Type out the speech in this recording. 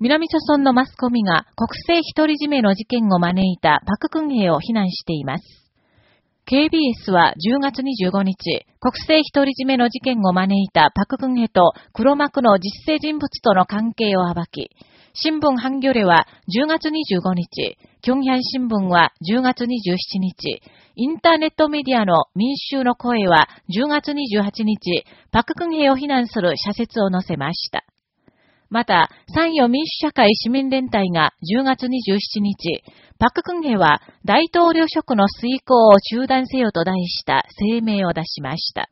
南朝村のマスコミが国政独り占めの事件を招いたパククンヘを非難しています。KBS は10月25日、国政独り占めの事件を招いたパククンヘと黒幕の実勢人物との関係を暴き、新聞ハンギョレは10月25日、キョンヒャン新聞は10月27日、インターネットメディアの民衆の声は10月28日、パククンヘを非難する社説を載せました。また、参与民主社会市民連帯が10月27日、パククンゲは大統領職の遂行を中断せよと題した声明を出しました。